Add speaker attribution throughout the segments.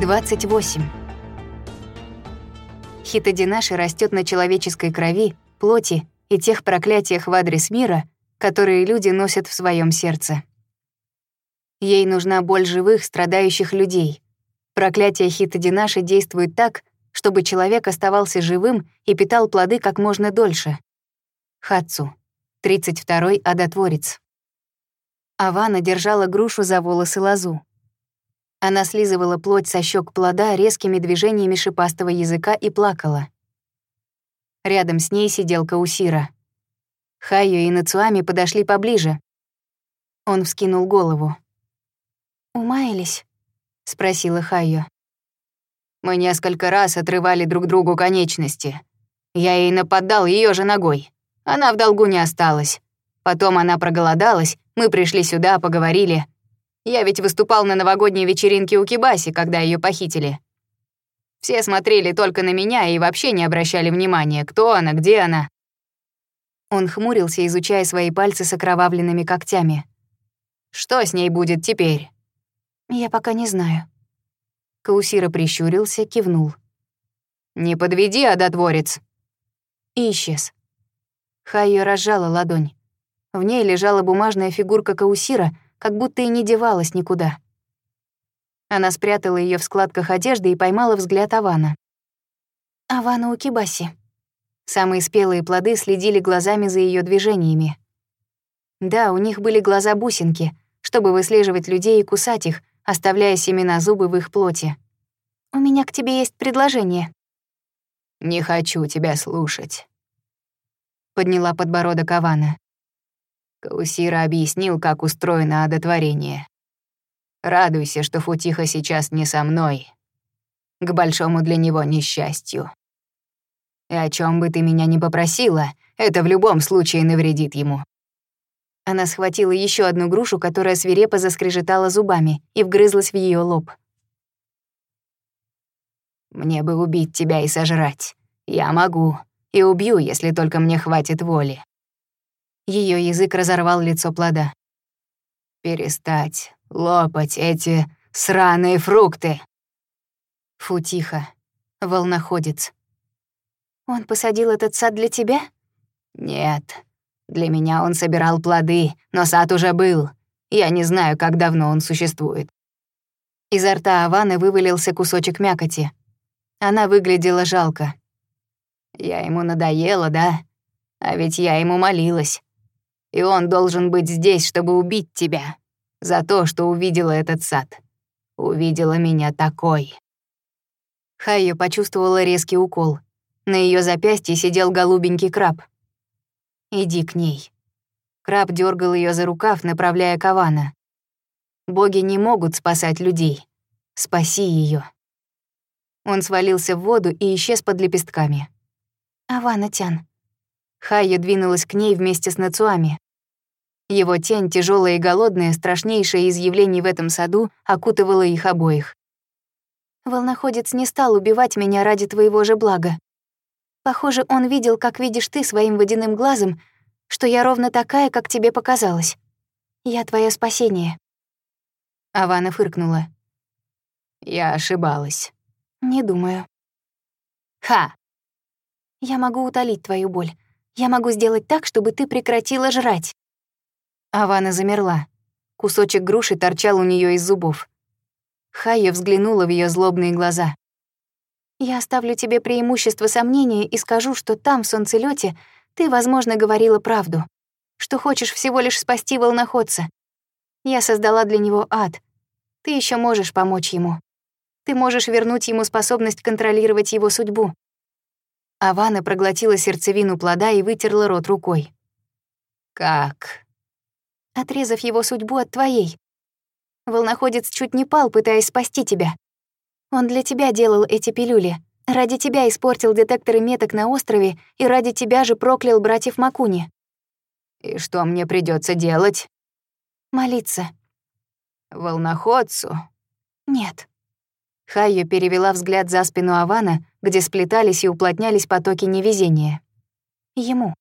Speaker 1: 28. Хитодинаши растет на человеческой крови, плоти и тех проклятиях в адрес мира, которые люди носят в своем сердце. Ей нужна боль живых, страдающих людей. Проклятие хитодинаши действует так, чтобы человек оставался живым и питал плоды как можно дольше. Хатсу, 32-й адотворец. Авана держала грушу за волосы лозу. Она слизывала плоть со щек плода резкими движениями шипастого языка и плакала. Рядом с ней сидел Каусира. Хайо и Нацуами подошли поближе. Он вскинул голову. «Умаялись?» — спросила Хайо.
Speaker 2: «Мы несколько раз отрывали друг другу конечности. Я ей нападал ее же ногой. Она в долгу не осталась. Потом она проголодалась, мы пришли сюда, поговорили, я ведь выступал на новогодней вечеринке у Кибаси, когда ее похитили. Все смотрели только на меня и вообще не обращали внимания, кто она, где она.
Speaker 1: Он хмурился, изучая свои пальцы с окровавленными когтями.
Speaker 2: «Что с ней будет теперь?»
Speaker 1: «Я пока не знаю». Каусира прищурился, кивнул.
Speaker 2: «Не подведи, одотворец!»
Speaker 1: И исчез. Хайо разжала ладонь. В ней лежала бумажная фигурка Каусира — как будто и не девалась никуда. Она спрятала ее в складках одежды и поймала взгляд Авана. «Авана у Укибаси». Самые спелые плоды следили глазами за ее движениями. Да, у них были глаза-бусинки, чтобы выслеживать людей и кусать их, оставляя семена зубы в их плоти. «У меня к тебе есть предложение».
Speaker 2: «Не хочу тебя слушать», — подняла подбородок Авана. Каусира объяснил, как устроено одотворение. «Радуйся, что Футиха сейчас не со мной. К большому для него несчастью. И о чем бы ты меня не попросила, это в любом случае навредит ему».
Speaker 1: Она схватила еще одну грушу, которая свирепо заскрежетала зубами и вгрызлась в ее лоб.
Speaker 2: «Мне бы убить тебя и сожрать. Я могу. И убью, если только мне хватит воли.
Speaker 1: Ее язык разорвал лицо плода.
Speaker 2: «Перестать лопать эти сраные фрукты!»
Speaker 1: «Фу, тихо. Волноходец». «Он посадил этот сад для тебя?»
Speaker 2: «Нет. Для меня он собирал плоды, но сад уже был. Я не знаю, как давно он существует».
Speaker 1: Изо рта Аваны вывалился кусочек мякоти. Она выглядела жалко.
Speaker 2: «Я ему надоела, да? А ведь я ему молилась и он должен быть здесь, чтобы убить тебя за то, что увидела этот сад. Увидела меня такой».
Speaker 1: Хайо почувствовала резкий укол. На ее запястье сидел голубенький краб. «Иди к ней». Краб дергал ее за рукав, направляя Кавана. «Боги не могут спасать людей. Спаси ее. Он свалился в воду и исчез под лепестками. «Авана Тян, Хайя двинулась к ней вместе с Нацуами. Его тень, тяжелая и голодная, страшнейшая из явлений в этом саду, окутывала их обоих. «Волноходец не стал убивать меня ради твоего же блага. Похоже, он видел, как видишь ты своим водяным глазом, что я ровно такая, как тебе показалось. Я твое спасение». Авана фыркнула.
Speaker 2: «Я ошибалась».
Speaker 1: «Не думаю».
Speaker 2: «Ха!»
Speaker 1: «Я могу утолить твою боль, я могу сделать так, чтобы ты прекратила жрать». Авана замерла. Кусочек груши торчал у нее из зубов. Хая взглянула в ее злобные глаза. «Я оставлю тебе преимущество сомнения и скажу, что там, в солнцелете, ты, возможно, говорила правду, что хочешь всего лишь спасти волноходца. Я создала для него ад. Ты еще можешь помочь ему. Ты можешь вернуть ему способность контролировать его судьбу. Авана проглотила сердцевину плода и вытерла рот рукой.
Speaker 2: «Как?»
Speaker 1: «Отрезав его судьбу от твоей. Волноходец чуть не пал, пытаясь спасти тебя. Он для тебя делал эти пилюли. Ради тебя испортил детекторы меток на острове и ради тебя же проклял братьев Макуни».
Speaker 2: «И что мне придется делать?»
Speaker 1: «Молиться».
Speaker 2: «Волноходцу?»
Speaker 1: «Нет». Хайо перевела взгляд за спину Авана, где сплетались и уплотнялись потоки невезения. Ему.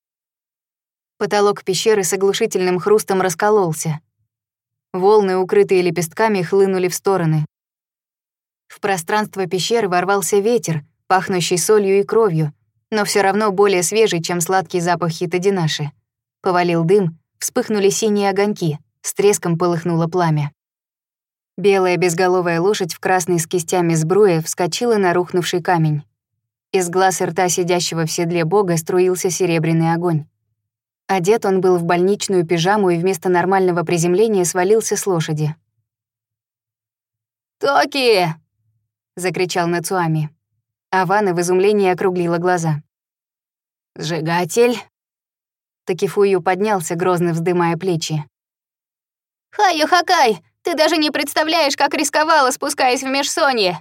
Speaker 1: Потолок пещеры с оглушительным хрустом раскололся. Волны, укрытые лепестками, хлынули в стороны. В пространство пещеры ворвался ветер, пахнущий солью и кровью, но все равно более свежий, чем сладкий запах хитодинаши. Повалил дым, вспыхнули синие огоньки, с треском полыхнуло пламя. Белая безголовая лошадь в красной с кистями сбруя вскочила на рухнувший камень. Из глаз и рта сидящего в седле бога струился серебряный огонь. Одет он был в больничную пижаму и вместо нормального приземления свалился с лошади.
Speaker 2: «Токи!»
Speaker 1: — закричал Нацуами. Авана в изумлении округлила глаза.
Speaker 2: «Сжигатель?»
Speaker 1: Такифую поднялся, грозно вздымая плечи.
Speaker 2: «Хаю-хакай! Ты даже не представляешь, как рисковала, спускаясь в межсонье!»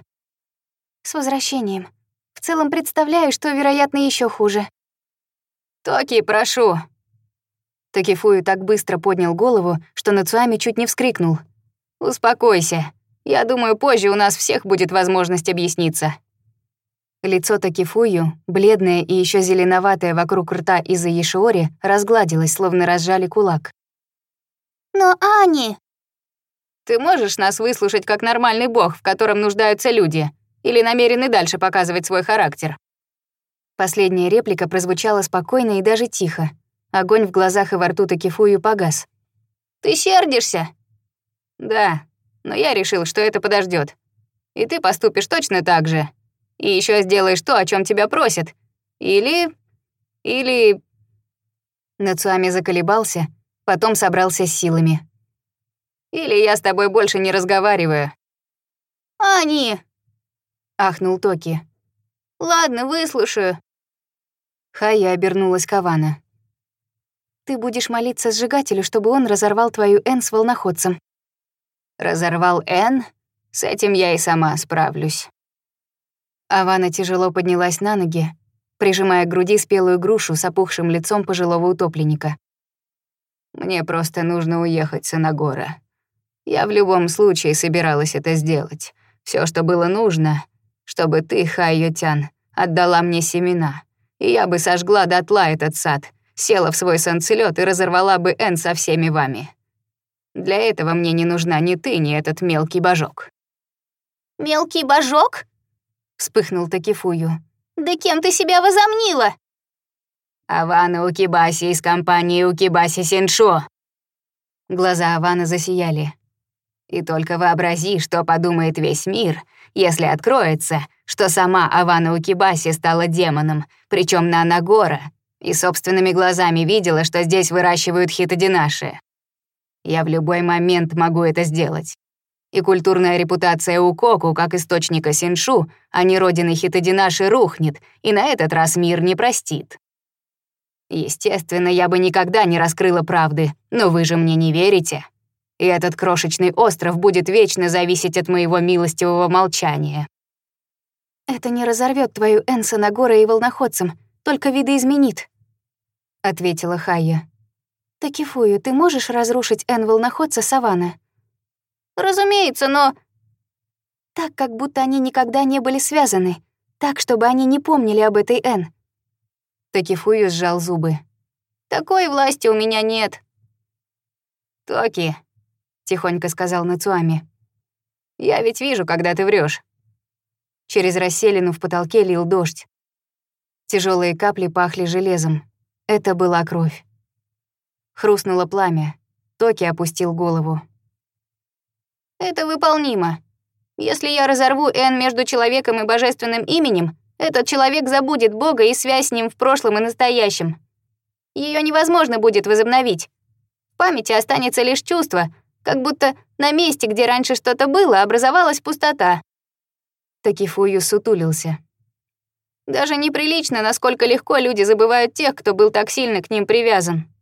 Speaker 1: «С возвращением. В целом представляю, что, вероятно, еще хуже».
Speaker 2: «Токи, прошу!»
Speaker 1: Токифую так быстро поднял голову, что Нацуами чуть не вскрикнул.
Speaker 2: «Успокойся. Я думаю, позже у нас всех будет возможность объясниться».
Speaker 1: Лицо Такифую, бледное и еще зеленоватое вокруг рта из-за Ешиори, разгладилось, словно разжали кулак.
Speaker 2: «Но Ани!» Ты можешь нас выслушать как нормальный бог, в котором нуждаются люди, или намерен и дальше показывать свой характер?»
Speaker 1: Последняя реплика прозвучала спокойно и даже тихо. Огонь в глазах и во рту Такифую погас.
Speaker 2: «Ты сердишься?» «Да, но я решил, что это подождет. И ты поступишь точно так же. И еще сделаешь то, о чем тебя просят. Или... или...»
Speaker 1: Нацуами заколебался, потом собрался с силами.
Speaker 2: Или я с тобой больше не разговариваю». «Они!» — ахнул Токи. «Ладно, выслушаю».
Speaker 1: Хая обернулась к Авана. «Ты будешь молиться сжигателю, чтобы он разорвал твою Н с волноходцем».
Speaker 2: «Разорвал Н? С этим я и сама справлюсь».
Speaker 1: Авана тяжело поднялась на ноги, прижимая к груди спелую грушу с опухшим лицом пожилого утопленника.
Speaker 2: «Мне просто нужно уехать с Инагора», я в любом случае собиралась это сделать. Все, что было нужно, чтобы ты, Хайотян, отдала мне семена. И я бы сожгла дотла этот сад, села в свой солнцелёт и разорвала бы Эн со всеми вами. Для этого мне не нужна ни ты, ни этот мелкий божок». «Мелкий божок?» — вспыхнул Такифую. «Да кем ты себя возомнила?» «Авана Укибаси из компании Укибаси Синшо».
Speaker 1: Глаза Авана засияли.
Speaker 2: И только вообрази, что подумает весь мир, если откроется, что сама Авана Укибаси стала демоном, причем на Анагора, и собственными глазами видела, что здесь выращивают хитодинаши. Я в любой момент могу это сделать. И культурная репутация Укоку как источника Синшу, а не родины хитодинаши, рухнет, и на этот раз мир не простит. Естественно, я бы никогда не раскрыла правды, но вы же мне не верите и этот крошечный остров будет вечно зависеть от моего милостивого молчания.
Speaker 1: «Это не разорвет твою Энса на горы и волноходцам, только виды изменит, — ответила Хая. «Такифую, ты можешь разрушить Эн-волноходца Савана?»
Speaker 2: «Разумеется, но...»
Speaker 1: «Так, как будто они никогда не были связаны, так, чтобы они не помнили об этой Эн». Такифую сжал зубы.
Speaker 2: «Такой власти у меня нет». «Токи, тихонько сказал Нацуами. Я ведь вижу, когда ты врешь.
Speaker 1: Через расселину в потолке лил дождь. Тяжелые капли пахли железом. Это была кровь. Хрустнуло пламя. Токи опустил голову.
Speaker 2: «Это выполнимо. Если я разорву Н между человеком и божественным именем, этот человек забудет Бога и связь с ним в прошлом и настоящем. Ее невозможно будет возобновить. В памяти останется лишь чувство, как будто на месте, где раньше что-то было, образовалась пустота.
Speaker 1: Такифую сутулился.
Speaker 2: Даже неприлично, насколько легко люди забывают тех, кто был так сильно к ним привязан.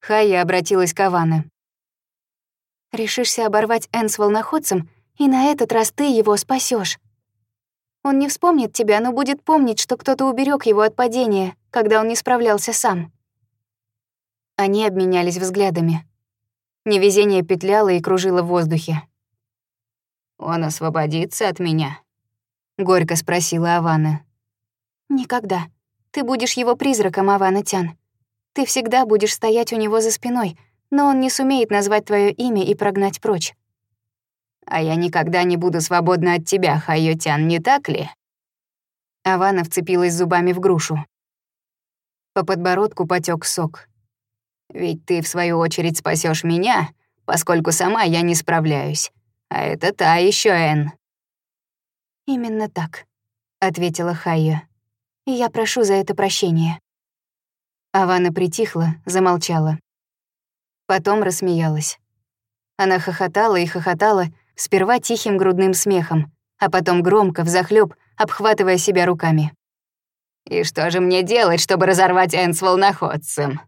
Speaker 1: Хая обратилась к Аване. «Решишься оборвать Энн с волноходцем, и на этот раз ты его спасешь. Он не вспомнит тебя, но будет помнить, что кто-то уберег его от падения, когда он не справлялся сам». Они обменялись взглядами. Невезение петляло и кружило в воздухе.
Speaker 2: «Он освободится от меня?»
Speaker 1: — горько спросила Авана. «Никогда. Ты будешь его призраком, Авана Тян. Ты всегда будешь стоять у него за спиной, но он не сумеет назвать твое имя и прогнать прочь».
Speaker 2: «А я никогда не буду свободна от тебя, Хайо Тян, не так ли?» Авана вцепилась зубами в грушу. По подбородку потек сок. Ведь ты, в свою очередь, спасешь меня, поскольку сама я не справляюсь. А это та еще Энн».
Speaker 1: «Именно так», — ответила Хайя. «Я прошу за это прощения».
Speaker 2: Авана притихла, замолчала. Потом рассмеялась. Она хохотала и хохотала, сперва тихим грудным смехом, а потом громко, взахлёб, обхватывая себя руками. «И что же мне делать, чтобы разорвать Энн с волноходцем?»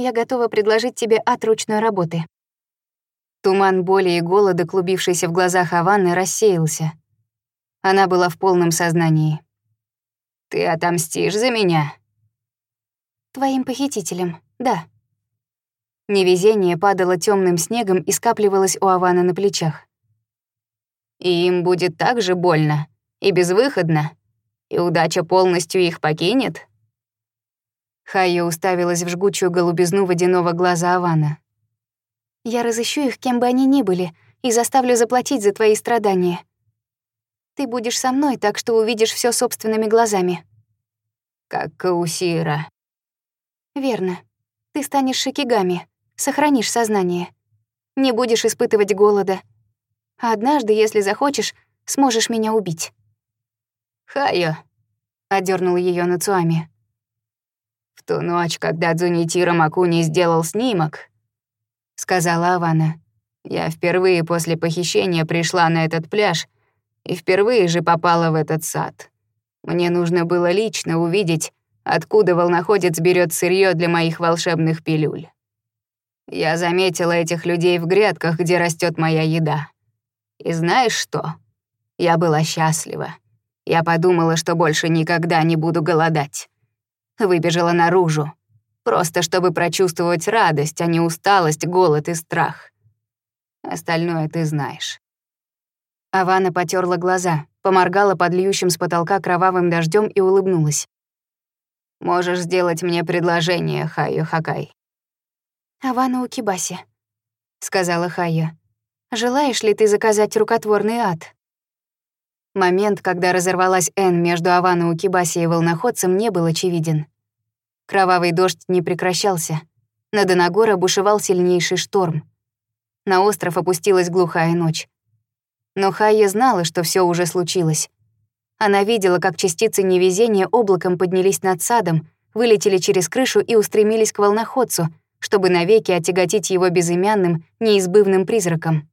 Speaker 1: я готова предложить тебе отручную работы».
Speaker 2: Туман боли и голода, клубившийся в глазах Аванны, рассеялся. Она была в полном сознании. «Ты отомстишь за меня?»
Speaker 1: «Твоим похитителям, да».
Speaker 2: Невезение падало темным снегом и скапливалось у Авана на плечах. «И им будет так же больно и безвыходно, и удача полностью их покинет?» Хайя уставилась в жгучую голубизну водяного глаза Авана.
Speaker 1: «Я разыщу их, кем бы они ни были, и заставлю заплатить за твои страдания. Ты будешь со мной, так что увидишь все собственными глазами».
Speaker 2: «Как Каусира».
Speaker 1: «Верно. Ты станешь шикигами, сохранишь сознание. Не будешь испытывать голода. А однажды, если захочешь, сможешь меня убить».
Speaker 2: «Хайо», — одернул ее Нацуами. В ту ночь, когда Дзунитира Макуни сделал снимок, сказала Авана, я впервые после похищения пришла на этот пляж и впервые же попала в этот сад. Мне нужно было лично увидеть, откуда волноходец берет сырье для моих волшебных пилюль. Я заметила этих людей в грядках, где растет моя еда. И знаешь что? Я была счастлива. Я подумала, что больше никогда не буду голодать выбежала наружу, просто чтобы прочувствовать радость, а не усталость, голод и страх. Остальное ты знаешь. Авана потерла глаза, поморгала под льющим с потолка кровавым дождем и улыбнулась. «Можешь сделать мне предложение, Хайо Хакай».
Speaker 1: «Авана Укибаси», — сказала Хайо. «Желаешь ли ты заказать рукотворный ад?»
Speaker 2: Момент, когда разорвалась Н между Авану Укибаси и волноходцем, не был очевиден. Кровавый дождь не прекращался. На Донагора бушевал сильнейший шторм. На остров опустилась глухая ночь. Но Хайя знала, что все уже случилось. Она видела, как частицы невезения облаком поднялись над садом, вылетели через крышу и устремились к волноходцу, чтобы навеки отяготить его безымянным, неизбывным призраком.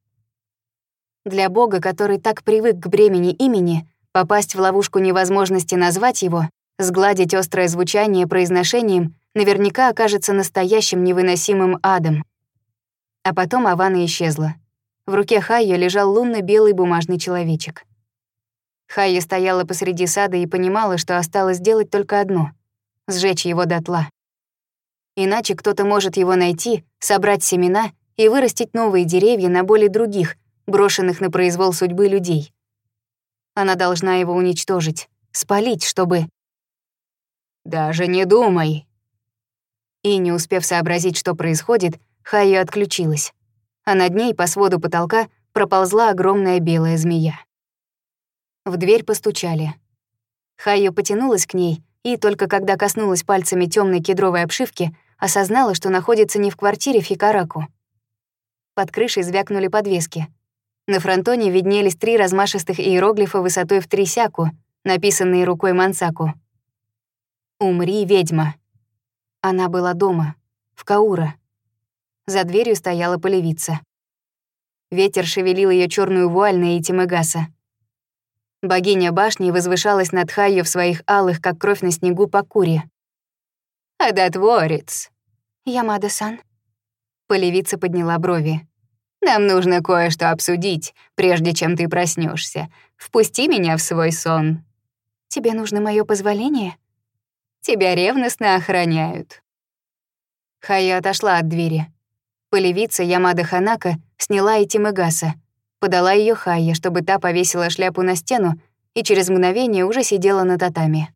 Speaker 2: Для бога, который так привык к бремени имени, попасть в ловушку невозможности назвать его, сгладить острое звучание произношением, наверняка окажется настоящим невыносимым адом. А потом Авана исчезла. В руке Хайя лежал лунно-белый бумажный человечек. Хайя стояла посреди сада и понимала, что осталось сделать только одно — сжечь его дотла. Иначе кто-то может его найти, собрать семена и вырастить новые деревья на боли других, брошенных на произвол судьбы людей. Она должна его уничтожить, спалить, чтобы... «Даже не думай!» И, не успев сообразить, что происходит, Хайо отключилась, а над ней по своду потолка проползла огромная белая змея. В дверь постучали. Хайо потянулась к ней, и только когда коснулась пальцами темной кедровой обшивки, осознала, что находится не в квартире Фикараку. Под крышей звякнули подвески — на фронтоне виднелись три размашистых иероглифа высотой в три сяку, написанные рукой Мансаку. «Умри, ведьма». Она была дома, в Каура. За дверью стояла полевица. Ветер шевелил ее черную вуаль на итимагаса. Богиня башни возвышалась над Хайо в своих алых, как кровь на снегу, покуре. «Адотворец!»
Speaker 1: «Ямада-сан».
Speaker 2: Полевица подняла брови. Нам нужно кое-что обсудить, прежде чем ты проснешься. Впусти меня в свой сон».
Speaker 1: «Тебе нужно мое позволение?»
Speaker 2: «Тебя ревностно охраняют». Хая отошла от двери. Полевица Ямада Ханака сняла и Тимагаса. Подала ее Хая, чтобы та повесила шляпу на стену и через мгновение уже сидела на татами.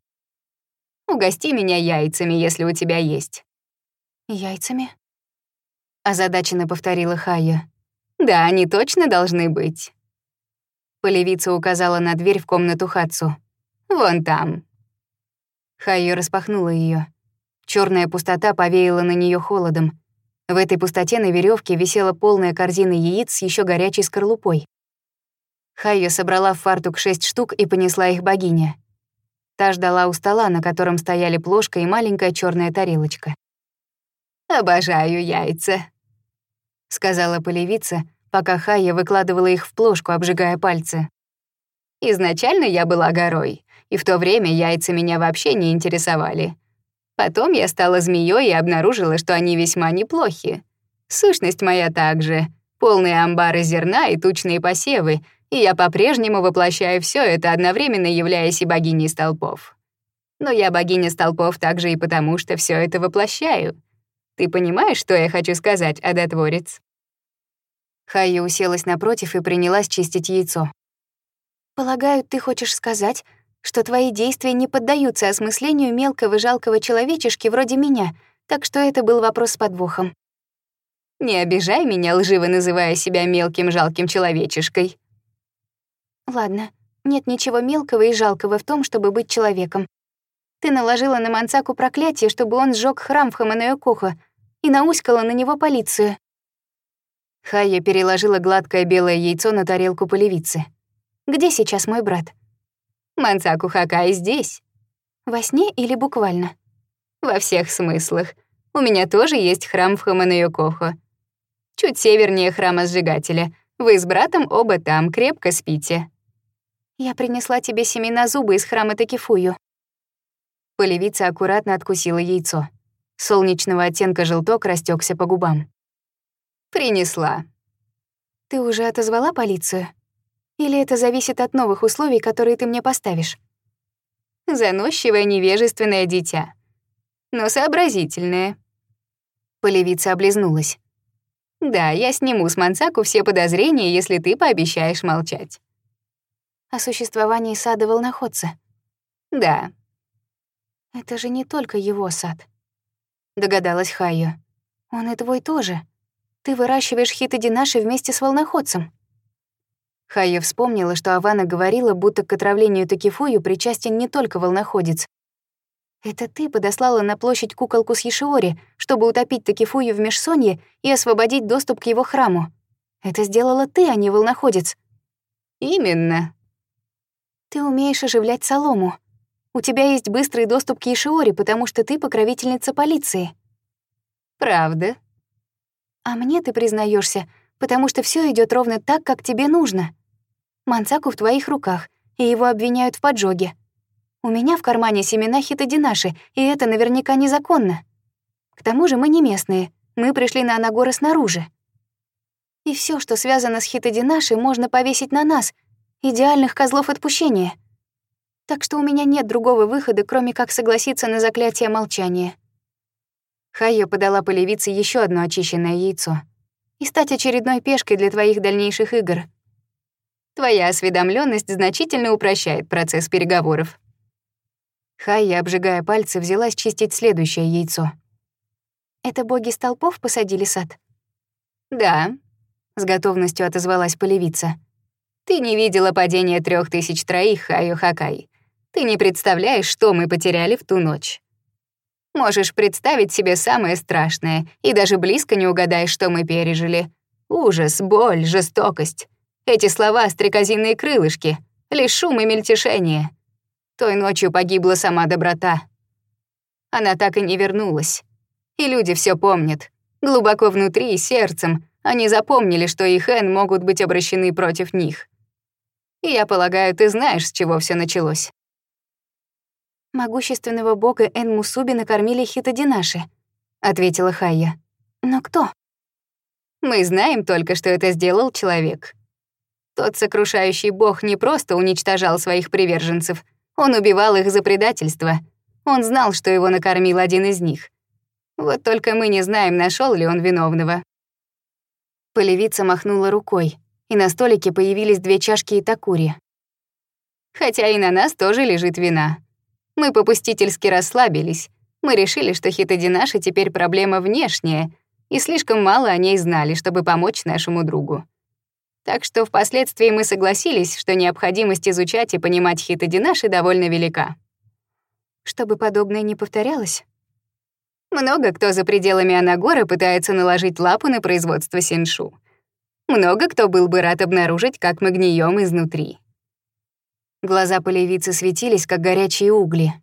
Speaker 2: «Угости меня яйцами, если у тебя есть».
Speaker 1: «Яйцами?»
Speaker 2: Озадаченно повторила Хая.
Speaker 1: Да, они точно должны быть. Полевица указала на дверь в комнату Хацу. «Вон там». Хайо распахнула ее. Черная пустота повеяла на нее холодом. В этой пустоте на веревке висела полная корзина яиц с еще горячей скорлупой. Хайо собрала в фартук шесть штук и понесла их богине. Та ждала у стола, на котором стояли плошка и маленькая черная тарелочка. «Обожаю яйца», — сказала полевица, пока Хая выкладывала их в плошку, обжигая пальцы. «Изначально я была горой, и в то время яйца меня вообще не интересовали. Потом я стала змеей и обнаружила, что они весьма неплохи. Сущность моя также — полные амбары зерна и тучные посевы, и я по-прежнему воплощаю все это, одновременно являясь и богиней столпов. Но я богиня столпов также и потому, что все это воплощаю — ты понимаешь, что я хочу сказать, одотворец?» Хайя уселась напротив и принялась чистить яйцо. «Полагаю, ты хочешь сказать, что твои действия не поддаются осмыслению мелкого жалкого человечешки вроде меня, так что это был вопрос с подвохом». «Не обижай меня, лживо называя себя мелким жалким человечешкой». «Ладно, нет ничего мелкого и жалкого в том, чтобы быть человеком. Ты наложила на Мансаку проклятие, чтобы он сжег храм в Хаманеокохо, и науськала на него полицию. Хая переложила гладкое белое яйцо на тарелку полевицы. «Где сейчас мой брат?» «Мансаку Хакай здесь». «Во сне или буквально?» «Во всех смыслах. У меня тоже есть храм в Хаманаюкохо. Чуть севернее храма Сжигателя. Вы с братом оба там, крепко спите». «Я принесла тебе семена зубы из храма Такифую». Полевица аккуратно откусила яйцо. Солнечного оттенка желток растекся по губам. «Принесла». «Ты уже отозвала полицию? Или это зависит от новых условий, которые ты мне поставишь?» «Заносчивое невежественное дитя. Но сообразительное». Полевица облизнулась. «Да, я сниму с Мансаку все подозрения, если ты пообещаешь молчать». О существовании сада волноходца. «Да». «Это же не только его сад» догадалась Хайо. Он и твой тоже. Ты выращиваешь хитодинаши вместе с волноходцем. Хайя вспомнила, что Авана говорила, будто к отравлению Токифую причастен не только волноходец. «Это ты подослала на площадь куколку с Ешиори, чтобы утопить Токифую в Межсонье и освободить доступ к его храму. Это сделала ты, а не волноходец». «Именно». «Ты умеешь оживлять солому», у тебя есть быстрый доступ к Ишиори, потому что ты покровительница полиции». «Правда?» «А мне ты признаешься, потому что все идет ровно так, как тебе нужно. Мансаку в твоих руках, и его обвиняют в поджоге. У меня в кармане семена хитодинаши, и это наверняка незаконно. К тому же мы не местные, мы пришли на Анагора снаружи. И все, что связано с хитодинаши, можно повесить на нас, идеальных козлов отпущения» так что у меня нет другого выхода, кроме как согласиться на заклятие молчания. Хайо подала полевице еще одно очищенное яйцо и стать очередной пешкой для твоих дальнейших игр. Твоя осведомленность значительно упрощает процесс переговоров. Хайя, обжигая пальцы, взялась чистить следующее яйцо. «Это боги столпов посадили сад?» «Да», — с готовностью отозвалась полевица. «Ты не видела падения трех тысяч троих, Хайо Хакай. Ты не представляешь, что мы потеряли в ту ночь. Можешь представить себе самое страшное, и даже близко не угадаешь, что мы пережили. Ужас, боль, жестокость. Эти слова — стрекозиные крылышки, лишь шум и мельтешение. Той ночью погибла сама доброта. Она так и не вернулась. И люди все помнят. Глубоко внутри и сердцем они запомнили, что их Эн могут быть обращены против них. И я полагаю, ты знаешь, с чего все началось. «Могущественного бога Энмусуби накормили хитодинаши», — ответила Хайя. «Но кто?» «Мы знаем только, что это сделал человек. Тот сокрушающий бог не просто уничтожал своих приверженцев, он убивал их за предательство. Он знал, что его накормил один из них. Вот только мы не знаем, нашел ли он виновного». Полевица махнула рукой, и на столике появились две чашки и такури. «Хотя и на нас тоже лежит вина», мы попустительски расслабились. Мы решили, что хитодинаши теперь проблема внешняя, и слишком мало о ней знали, чтобы помочь нашему другу. Так что впоследствии мы согласились, что необходимость изучать и понимать хитодинаши довольно велика.
Speaker 2: Чтобы подобное не повторялось?
Speaker 1: Много кто за пределами Анагора пытается наложить лапу на производство синшу. Много кто был бы рад обнаружить, как мы гнием изнутри.
Speaker 2: Глаза полевицы светились, как горячие угли.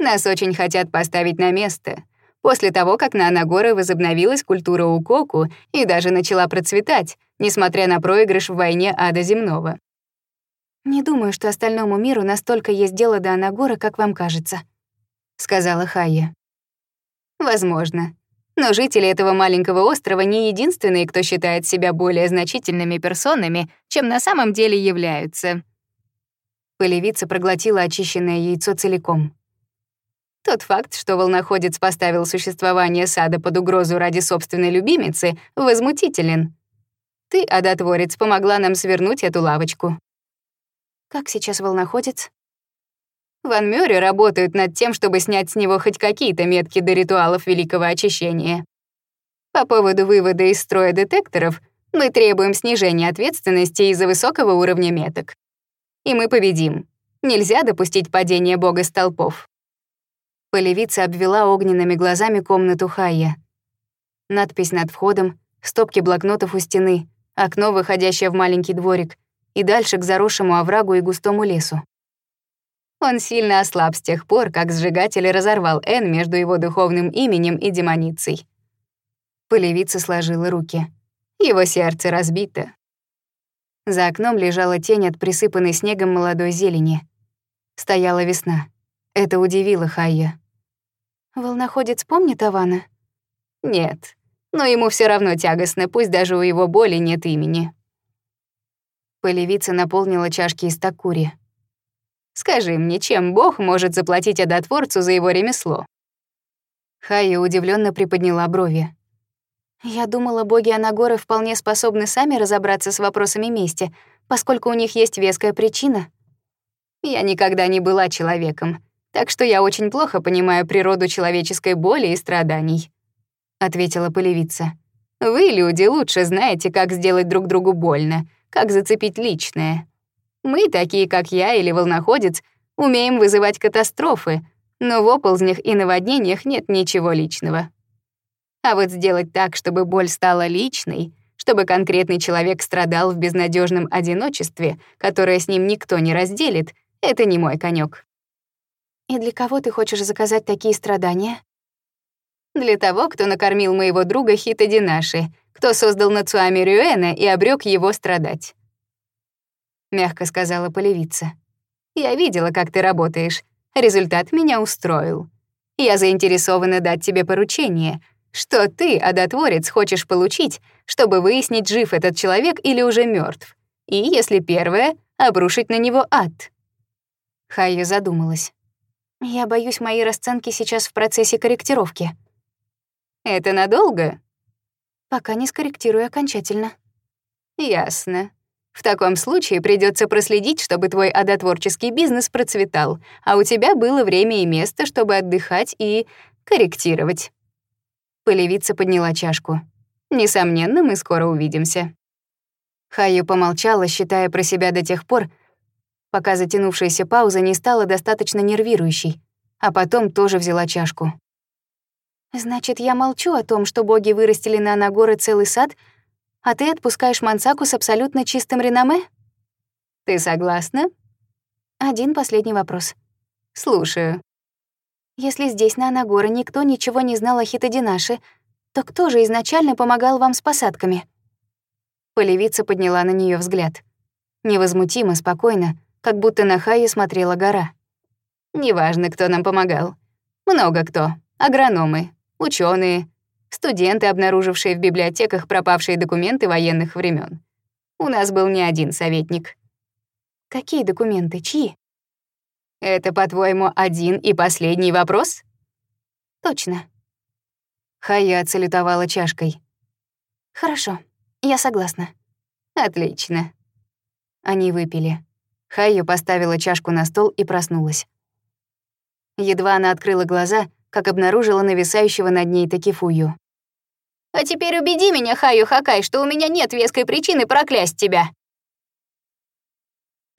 Speaker 1: Нас очень хотят поставить на место. После того, как на Анагоре возобновилась культура укоку и даже начала процветать, несмотря на проигрыш в войне ада земного.
Speaker 2: «Не думаю, что остальному миру настолько есть дело до Анагора, как вам кажется», — сказала Хайя.
Speaker 1: «Возможно. Но жители этого маленького острова не единственные, кто считает себя более значительными персонами, чем на самом деле являются»,
Speaker 2: Полевица проглотила очищенное яйцо целиком.
Speaker 1: Тот факт, что волноходец поставил существование сада под угрозу ради собственной любимицы, возмутителен. Ты, одотворец, помогла нам свернуть эту лавочку.
Speaker 2: Как сейчас волноходец?
Speaker 1: Ван Мюрре работают над тем, чтобы снять с него хоть какие-то метки до ритуалов Великого Очищения. По поводу вывода из строя детекторов мы требуем снижения ответственности из-за высокого уровня меток и мы победим. Нельзя допустить падения бога с толпов».
Speaker 2: Полевица обвела огненными глазами комнату Хайя. Надпись над входом, стопки блокнотов у стены, окно, выходящее в маленький дворик, и дальше к заросшему оврагу и густому лесу.
Speaker 1: Он сильно ослаб с тех пор, как сжигатель разорвал Н между его духовным именем и демоницей.
Speaker 2: Полевица сложила руки.
Speaker 1: Его сердце разбито,
Speaker 2: за окном лежала тень от присыпанной снегом молодой зелени. Стояла весна. Это удивило Хайя. «Волноходец помнит Авана?»
Speaker 1: «Нет. Но ему все равно тягостно, пусть даже у его боли нет имени».
Speaker 2: Полевица наполнила чашки из такури.
Speaker 1: «Скажи мне, чем Бог может заплатить одотворцу за его ремесло?»
Speaker 2: Хайя удивленно приподняла брови. Я думала, боги Анагоры вполне способны сами разобраться с вопросами мести, поскольку у них есть веская причина.
Speaker 1: Я никогда не была человеком, так что я очень плохо понимаю природу человеческой боли и страданий», — ответила полевица. «Вы, люди, лучше знаете, как сделать друг другу больно, как зацепить личное. Мы, такие как я или волноходец, умеем вызывать катастрофы, но в оползнях и наводнениях нет ничего личного». А вот сделать так, чтобы боль стала личной, чтобы конкретный человек страдал в безнадежном одиночестве, которое с ним никто не разделит, это не мой конек.
Speaker 2: И для кого ты хочешь заказать такие страдания?
Speaker 1: Для того, кто накормил моего друга Хита Динаши, кто создал Нацуами Рюэна и обрёк его страдать. Мягко сказала полевица. Я видела, как ты работаешь. Результат меня устроил. Я заинтересована дать тебе поручение — что ты, одотворец, хочешь получить, чтобы выяснить, жив этот человек или уже мертв, и, если первое, обрушить на него ад.
Speaker 2: Хайя задумалась. Я боюсь, мои расценки сейчас в процессе корректировки.
Speaker 1: Это надолго?
Speaker 2: Пока не скорректирую окончательно.
Speaker 1: Ясно. В таком случае придется проследить, чтобы твой одотворческий бизнес процветал, а у тебя было время и место, чтобы отдыхать и корректировать.
Speaker 2: Полевица подняла чашку.
Speaker 1: «Несомненно, мы скоро увидимся».
Speaker 2: Хаю помолчала, считая про себя до тех пор, пока затянувшаяся пауза не стала достаточно нервирующей, а потом тоже взяла чашку. «Значит, я молчу о том, что боги вырастили на Анагоре целый сад, а ты отпускаешь Мансаку с абсолютно чистым реноме?»
Speaker 1: «Ты согласна?»
Speaker 2: «Один последний вопрос».
Speaker 1: «Слушаю».
Speaker 2: Если здесь, на Анагоре, никто ничего не знал о Хитодинаше, то кто же изначально помогал вам с посадками?» Полевица подняла на нее взгляд. Невозмутимо, спокойно, как будто на Хае смотрела гора.
Speaker 1: «Неважно, кто нам помогал. Много кто. Агрономы, ученые, студенты, обнаружившие в библиотеках пропавшие документы военных времен. У нас был не один советник».
Speaker 2: «Какие документы? Чьи?»
Speaker 1: Это, по-твоему, один и последний вопрос?
Speaker 2: Точно.
Speaker 1: Хая целитовала чашкой.
Speaker 2: Хорошо, я согласна.
Speaker 1: Отлично.
Speaker 2: Они выпили. Хая поставила чашку на стол и проснулась. Едва она открыла глаза, как обнаружила нависающего над ней Такифую.
Speaker 1: «А теперь убеди меня, Хаю Хакай, что у меня нет веской причины проклясть тебя!»